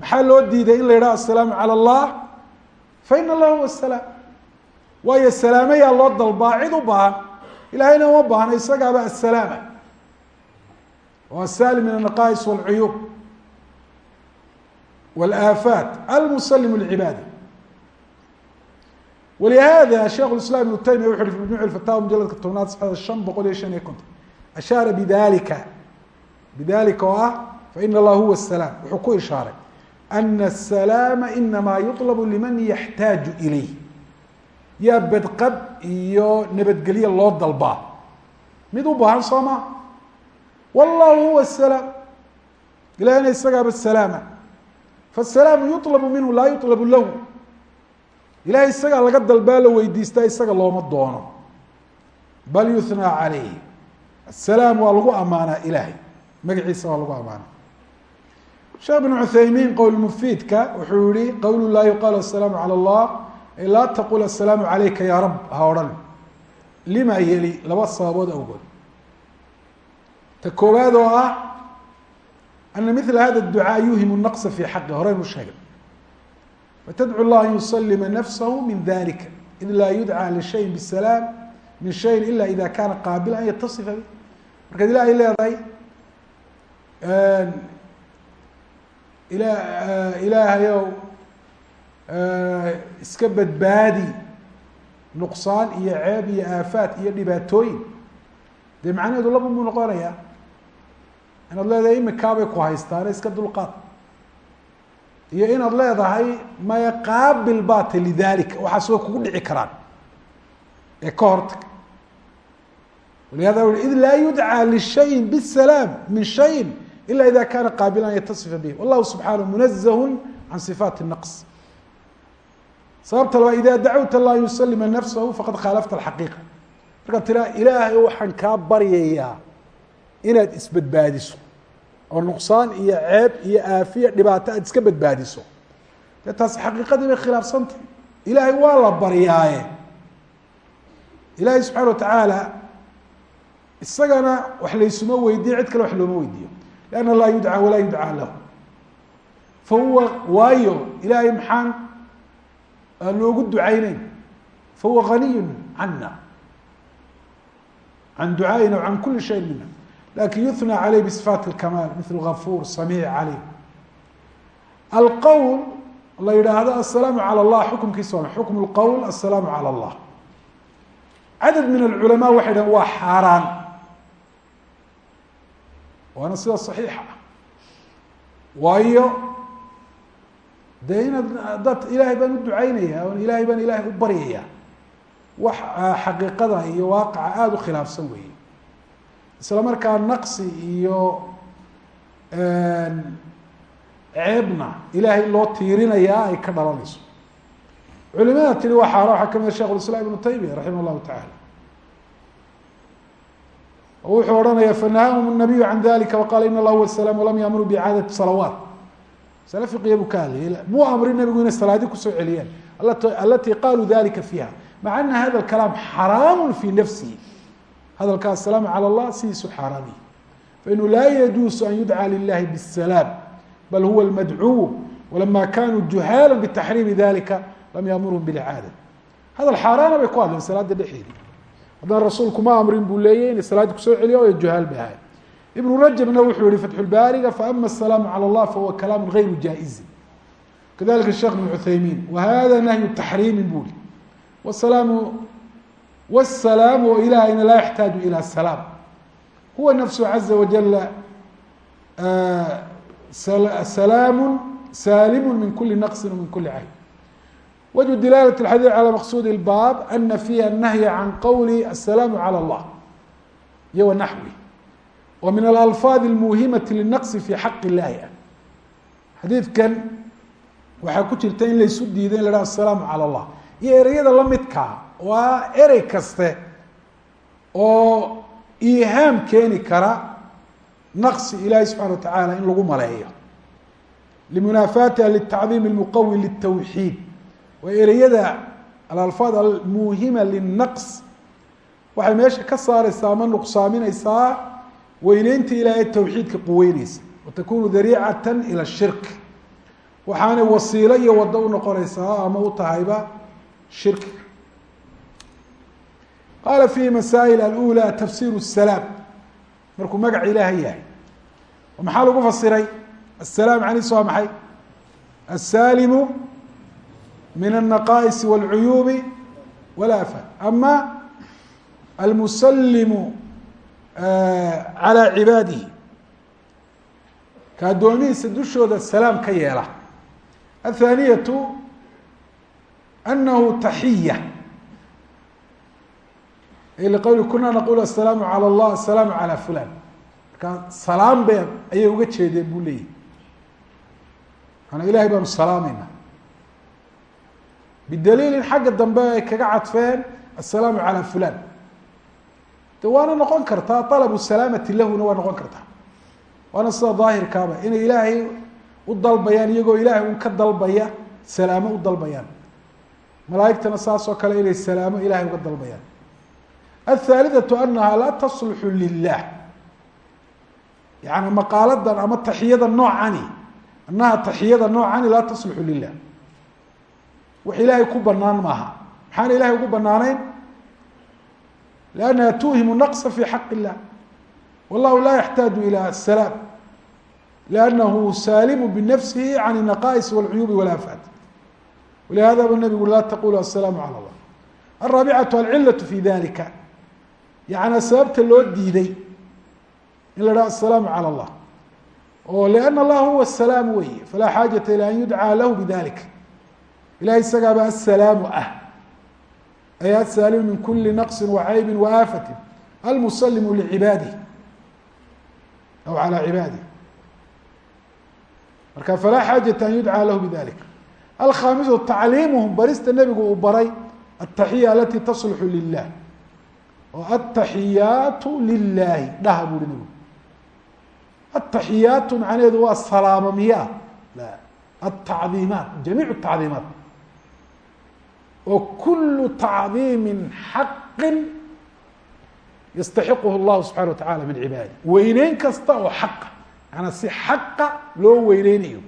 maxaa loo diiday in la yidhaha asalaamu calى اllah faina allah huwa salaam waayo salaamayaa loo dalbaa cid u baahan ilahayna uma baahna isagaaba asalaama waa salim min anaqais wاlcuyuub والآفاt المسلم لعباadة ولهذا شhekh الإسلام بن تيمية وxu في مجموع الفتاوى مجلدka tobnaad صفحada شaن boqol iyo شhan iyo konton أشhaaرa بdalika بdalika oo ah فإن الlah huوa السلام wuxuu ku ishaaray ana الsalaama inamaa yuطlabu liman yaxtaaju ilayh yaa bedqab iyo nabadgelye loo dalbaa mid u baahan soo maa wallahu huwa الsalaam ilahina isagaaba salaama faالsalaamu yuطlabu minhu laa yuطlabu lahu ilahay isagaa laga dalbaa la weydiistaa isaga looma doono bal yuhnaa calayh asalaam waa lagu amaanaa ilahay magaciisa waa lagu amaana sheekh بن cuthaymin qowl mufiidka wuxuu yihi qowl laa yuqaal aلsalaamu calى اllah ay laa taqul aلsalaamu عalayka ya rab ha odhan lima yeli laba sababood awgood ta koowaad oo ah ana mila hada الducaa yuhim الnaqصa fi xaqi horeynu sheegay fatadcu اllah an yusalima nafsahu min dalika id laa yudcى lishayi bsalaam min shayin ila ida kana qaabila an yatasifa bi markaad ilahay leedahay ila ilaahayow iska badbaadi nuqsaan iyo ceeb iyo aafaat iyo dhibaatooyin dee macnaheedu laba muu noqonayaa inaad leedahay imikaabay ku haystaane iska dulqaad. Iyo inaad leedahay maya qaabil baata lidalik waxaas way kugu dhici karaan. Ee ka hortag. Walihada ui id laa yudcaa lishayin bisalaam min shayin ila ida kana qaabila an yatasifa bih wallahu subxaana munazahun can sifaati naqs. Sababta labaad ida dacwta laa yusalima nafsahu faqad khaalafta alxaqiiqa. Markaad tiraa ilaahay waxaan kaa baryayaa inaad isbadbaadiso oo nuqsaan iyo ceeb iyo aafiya dhibaato aad iska badbaadiso. Dee taasi xaqiiqadii bay khilaafsantah ilaahay waa la baryaaye. Ilaahay subxana wa tacaala isagana wax laysuma weydiyo cid kale wax looma weydiiyo lanna laa yudcaa walaa yudcaa lahu. Fa huwa waayo ilaahay maxaan loogu ducayneyn fa huwa ganiyu cana can ducaaina o can kuli shayin mina lakin yuhnى caleyh bصifaat اkamaal mil gafuur samiic calim alqowl la yidhaahdo aلsalaamu calى اllah xukumkiisa waa xukm اlqowl aلsalaamu calى اllah cadad min alculamaa waxay dhahen waa xaaraan waana sida صaxiixa ah waayo dee inaad dad ilaahay baan u ducaynaya o ilaahay baan ilaahay u baryaya wax xaqiiqada iyo waaqaca aada u khilaafsan weeye isla markaa naqsi iyo ceebna ilaahay loo tiirinayaa ay ka dhalanayso. Culimada tiri waa xaara waxaa kamida ah shekh lislaam ibnu taymiya raximah llahu tacaala oo wuxuu odhanaya fanahahum nabiyu can dalika waqaala in allah huwa walam yaamuru biicaadati salawaat. Masale fiqiya buu ka hadlayay muu amrin nabigu inay salaadi ku soo celiyaan. Alati qaaluu dalika fiiha. Maca ana hada alkalaam xaraamu fii nafsihi hadalka aلsalaamu calى اllah sidiisu xaaraamiye fainhu laa yajuusu an yudcى lilahi bالsalaam bal huwa اlmadcuw walama kanuu juhaala btaxriimi dalika lam yamurhum bilcaada hadal xaaraana bay ku hadleen salaada dhexeedii haddana rasuulku ma amrin buu leeyay inay salaadii kusoo celiya o juhaal bay ahay ibnu rajabna wuxuu yihi fatxulbaariga faama aلsalaamu calى اllah fahuwa kalaamu gayru jaaئizin kadalika sheekh ibn cuthaymiin wahada nahyu taxriimin buu hi wsalaamu wالsalaamu oo ilaahayna laa yaxtaaju ilى salaam huwa nafsu caza wajala salaamu saalimu min kuli naqsi min kuli cayb wجه dilaalة الxadيث عalى maqsud الbاb أna fiiha النahي can qowli السlاam عalى الlah iyo وnaxwi wa min alalfaad الmuhimaةi linaqصi fi xaq الlahi ah xadiidkan waxaa ku jirta in laysu diiday in la hah aلsalaamu calى الlah iyo ereyada la midkaa waa erey kaste oo ihaam keeni kara naqsi ilaahi subxana watacaala in lagu maleeyo. Limunaafatiha litacdiim lmuqawi litawxiid waa ereyada alalfaad almuhima linaqs waxay meesha ka saareysaa ama nuqsaamineysaa weyneynta ilaahay tawxiidka quweyneysa watakunu dariicata ila shirk. Waxaanay wasiilo iyo wado u noqoneysaa ama u tahayba shirki qaala fihi masaa'il alأulى tafsir الsalaam markuu magac ilaahay yahay maxaa lagu fasiray asalaam caniis waa maxay asalimu min النaqائص والcuyuub والآfاt ama almuslimu عalى cibaadihi ka addoomihiisa dushooda salaam ka yeela athaaniyatu anahu taxiya liqawli kuna naqulu asalaamu cala allah asalaamu calaa fulan markaa salaam bee ayay uga jeedeen buu leeyahy maanaa ilahay baanu salaameyna bidaliilin xagga dambe ay kaga cadfeen asalaamu calaa fulan de waana noqon kartaa alabu salaamati lahuna waa noqon kartaa. Waana sida daahirkaaba inay ilaahay u dalbayaan iyagoo ilaahay un ka dalbaya salaamo u dalbayaan. Malaaigtana saasoo kale inay salaamo ilaahay uga dalbayaan aلثالثة أنha laa تصلح لlah yaعni maqaaladan ama taxiyada noocani anaha taxiyada noocani laa taصلح lilah wax ilaahay ku banaan maaha maxaana ilahay ugu banaanayn لأnnaha tuhimu نqصa في xaq الlah والlahu la yحtaaج ilى السلاam لأnnahu saalimu بنfسihi عan النaqائص والcuyubi والآfاat ولihada ba nebigu la tqulu السلام عalى الlah الرaaبعaة الcilaة في dalika yaعni sababta loo diiday in la dhaha aلsalaamu calى اllah oo لأn اllaha huwa الsalaam wey falaa xaajaةa ilى an yudcىa lahu bidalik ilahay isagaaba aلsalaamu ah ay asaalimu min kuli naqصi وacaybi وaafati almusalimu lcibaadih aw calى cibaadih marka falaa xaajaةa an yudcىa lahu bidalik alkhamisu tacliimuhum barista nebigu uu baray التaxiya alati taصlxu lilah oo ataxiyaatu lilaahi dhaha buuhi nabigu ataxiyaatu macnaheedu waa salaamo miyaa atacdiimaat jamiicu tacdiimaat. Oo kulu tacdiimin xaqin yastaxiquhu llahu subxana wa tacala min cibaadi. Weyneyn kasta oo xaqa. Maanaa si xaqa loo weyneynayo.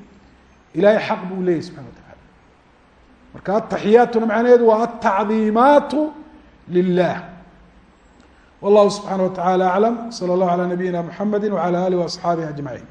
Ilahay xaq buu leeyahy subxana wa tacala marka ataxiyaatuna macnaheedu waa atacdiimaatu lilah wallahu subxaana watacaala aclam sala allahu calaa nabiyina mxamedi wcala alih waasxaabihi ajmaciin